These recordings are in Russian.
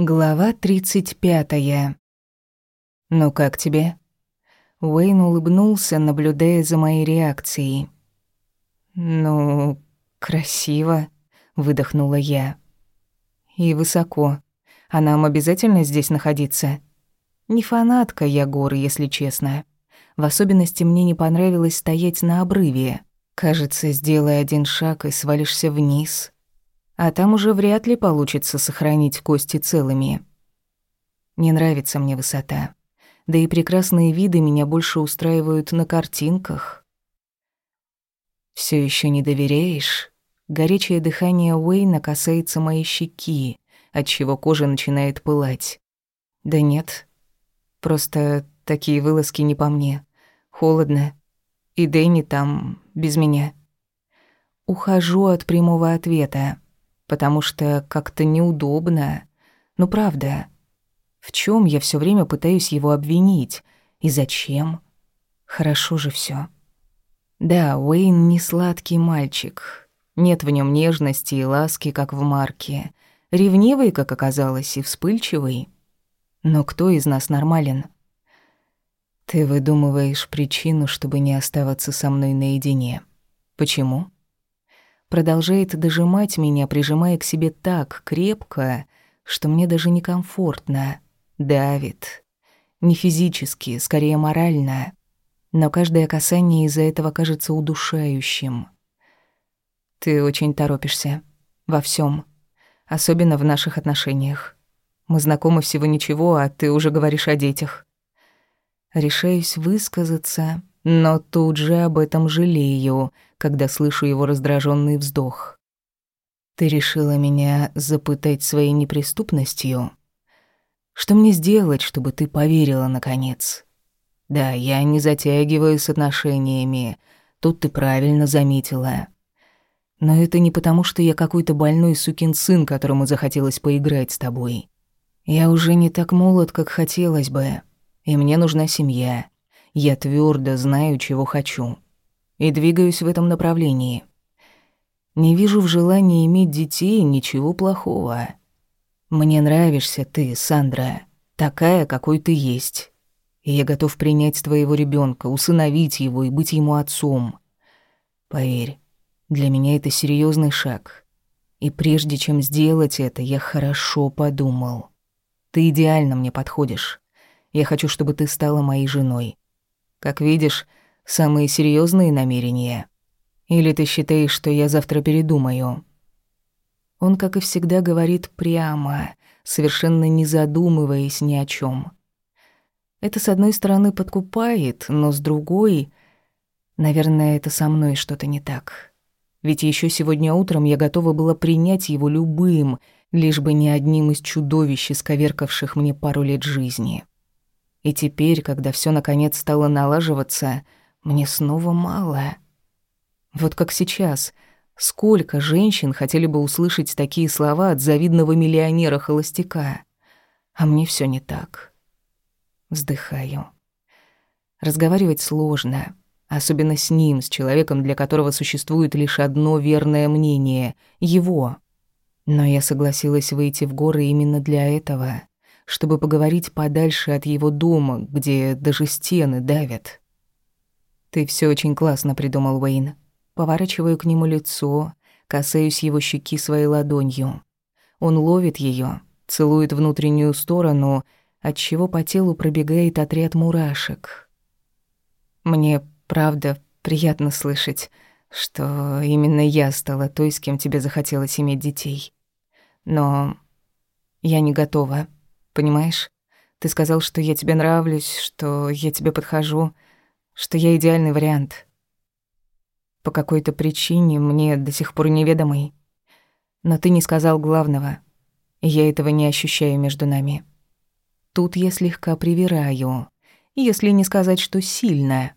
Глава 35. «Ну как тебе?» Уэйн улыбнулся, наблюдая за моей реакцией. «Ну, красиво», — выдохнула я. «И высоко. А нам обязательно здесь находиться?» Не фанатка я горы, если честно. В особенности мне не понравилось стоять на обрыве. Кажется, сделай один шаг и свалишься вниз а там уже вряд ли получится сохранить кости целыми. Не нравится мне высота. Да и прекрасные виды меня больше устраивают на картинках. Все еще не доверяешь? Горячее дыхание Уэйна касается моей щеки, отчего кожа начинает пылать. Да нет. Просто такие вылазки не по мне. Холодно. И Дэнни там без меня. Ухожу от прямого ответа потому что как-то неудобно. Ну правда, в чем я все время пытаюсь его обвинить? И зачем? Хорошо же все. Да, Уэйн не сладкий мальчик. Нет в нем нежности и ласки, как в Марке. Ревнивый, как оказалось, и вспыльчивый. Но кто из нас нормален? Ты выдумываешь причину, чтобы не оставаться со мной наедине. Почему? Продолжает дожимать меня, прижимая к себе так крепко, что мне даже некомфортно. Давит. Не физически, скорее морально. Но каждое касание из-за этого кажется удушающим. Ты очень торопишься. Во всем, Особенно в наших отношениях. Мы знакомы всего ничего, а ты уже говоришь о детях. Решаюсь высказаться, но тут же об этом жалею, когда слышу его раздраженный вздох. «Ты решила меня запытать своей неприступностью? Что мне сделать, чтобы ты поверила, наконец?» «Да, я не затягиваю с отношениями, тут ты правильно заметила. Но это не потому, что я какой-то больной сукин сын, которому захотелось поиграть с тобой. Я уже не так молод, как хотелось бы, и мне нужна семья». Я твердо знаю, чего хочу. И двигаюсь в этом направлении. Не вижу в желании иметь детей ничего плохого. Мне нравишься ты, Сандра, такая, какой ты есть. И я готов принять твоего ребенка, усыновить его и быть ему отцом. Поверь, для меня это серьезный шаг. И прежде чем сделать это, я хорошо подумал. Ты идеально мне подходишь. Я хочу, чтобы ты стала моей женой. Как видишь, самые серьезные намерения. Или ты считаешь, что я завтра передумаю?» Он, как и всегда, говорит прямо, совершенно не задумываясь ни о чем. Это, с одной стороны, подкупает, но с другой... Наверное, это со мной что-то не так. Ведь еще сегодня утром я готова была принять его любым, лишь бы не одним из чудовищ, исковеркавших мне пару лет жизни. И теперь, когда все наконец стало налаживаться, мне снова мало. Вот как сейчас. Сколько женщин хотели бы услышать такие слова от завидного миллионера-холостяка? А мне все не так. Вздыхаю. Разговаривать сложно, особенно с ним, с человеком, для которого существует лишь одно верное мнение — его. Но я согласилась выйти в горы именно для этого чтобы поговорить подальше от его дома, где даже стены давят. «Ты все очень классно придумал, Уэйн». Поворачиваю к нему лицо, касаюсь его щеки своей ладонью. Он ловит ее, целует внутреннюю сторону, отчего по телу пробегает отряд мурашек. Мне, правда, приятно слышать, что именно я стала той, с кем тебе захотелось иметь детей. Но я не готова понимаешь? Ты сказал, что я тебе нравлюсь, что я тебе подхожу, что я идеальный вариант. По какой-то причине мне до сих пор неведомый. Но ты не сказал главного, и я этого не ощущаю между нами. Тут я слегка привираю, если не сказать, что сильно,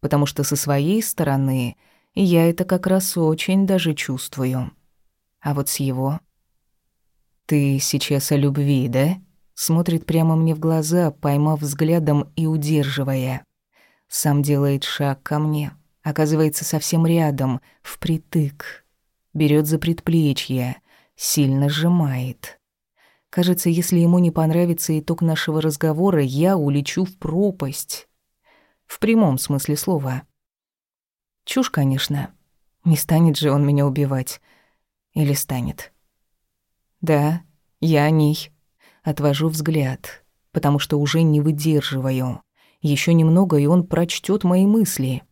потому что со своей стороны я это как раз очень даже чувствую. А вот с его... Ты сейчас о любви, да? Смотрит прямо мне в глаза, поймав взглядом и удерживая. Сам делает шаг ко мне, оказывается совсем рядом, впритык. Берет за предплечье, сильно сжимает. Кажется, если ему не понравится итог нашего разговора, я улечу в пропасть. В прямом смысле слова. Чушь, конечно. Не станет же он меня убивать. Или станет? Да, я о ней. Отвожу взгляд, потому что уже не выдерживаю. Еще немного, и он прочтет мои мысли.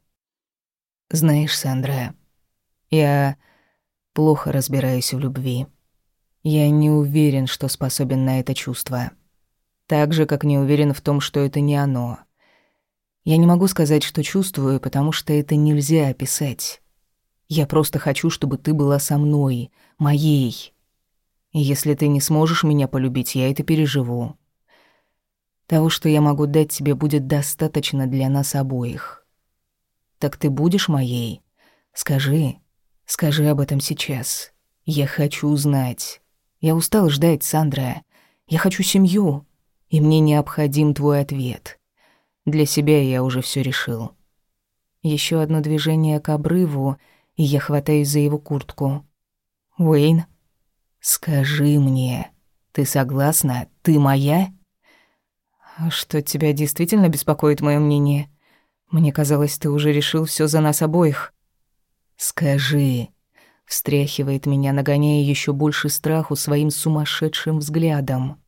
Знаешь, Сандра, я плохо разбираюсь в любви. Я не уверен, что способен на это чувство. Так же, как не уверен в том, что это не оно. Я не могу сказать, что чувствую, потому что это нельзя описать. Я просто хочу, чтобы ты была со мной, моей. Если ты не сможешь меня полюбить, я это переживу. Того, что я могу дать тебе, будет достаточно для нас обоих. Так ты будешь моей? Скажи, скажи об этом сейчас. Я хочу знать. Я устал ждать, Сандра. Я хочу семью, и мне необходим твой ответ. Для себя я уже все решил. Еще одно движение к обрыву, и я хватаюсь за его куртку. Уэйн, скажи мне, ты согласна? Ты моя? А что тебя действительно беспокоит мое мнение? Мне казалось, ты уже решил все за нас обоих. Скажи, встряхивает меня, нагоняя еще больше страху своим сумасшедшим взглядом.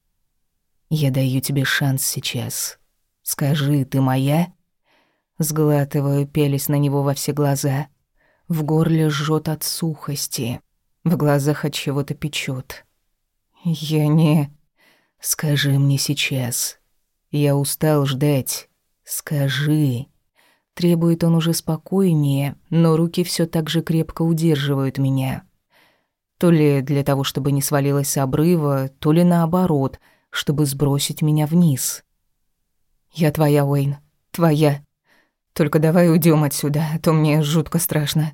Я даю тебе шанс сейчас. Скажи, ты моя? Сглатываю, пялись на него во все глаза. В горле жжет от сухости. В глазах от чего-то печет. Я не... Скажи мне сейчас. Я устал ждать. Скажи. Требует он уже спокойнее, но руки все так же крепко удерживают меня. То ли для того, чтобы не свалилась с обрыва, то ли наоборот, чтобы сбросить меня вниз. «Я твоя, Уэйн, твоя. Только давай уйдем отсюда, а то мне жутко страшно».